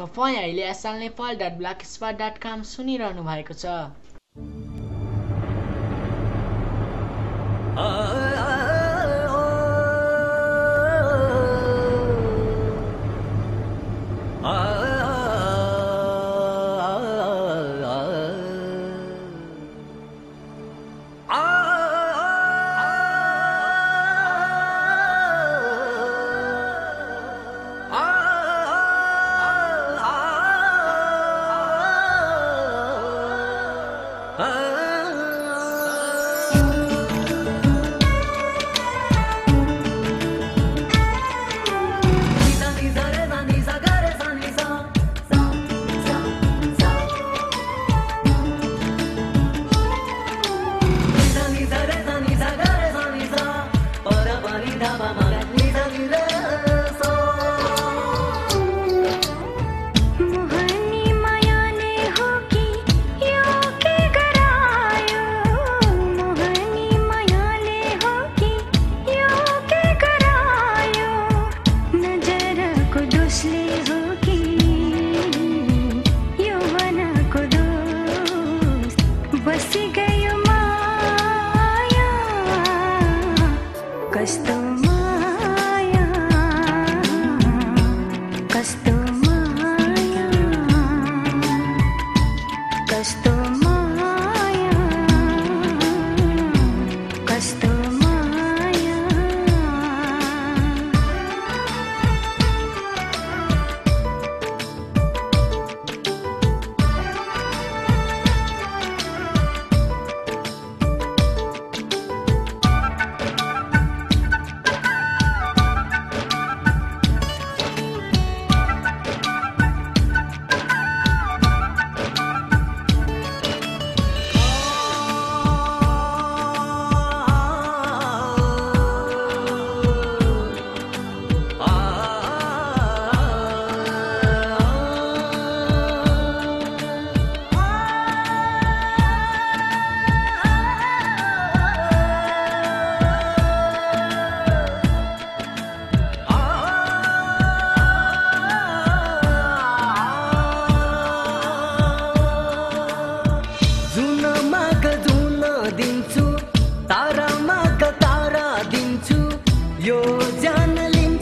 तपाईँ अहिले SL Nepal dot black spot dot com सुनिरहनु भएको छ।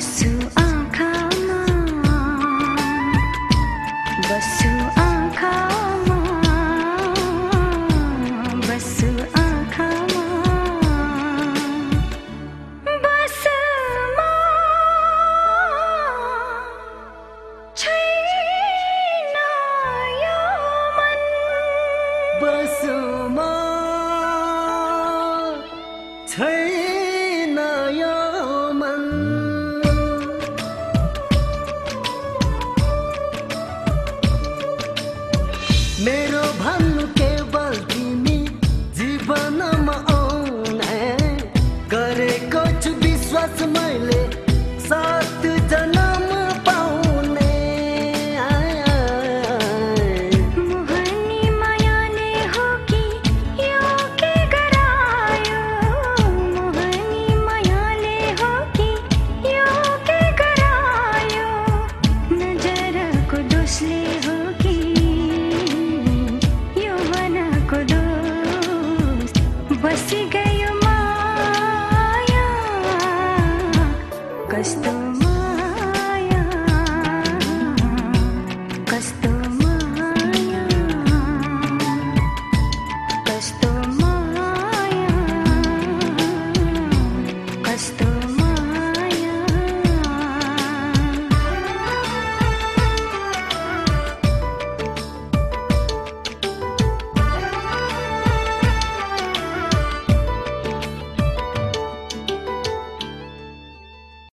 Soon. कस्तो माया कस्तो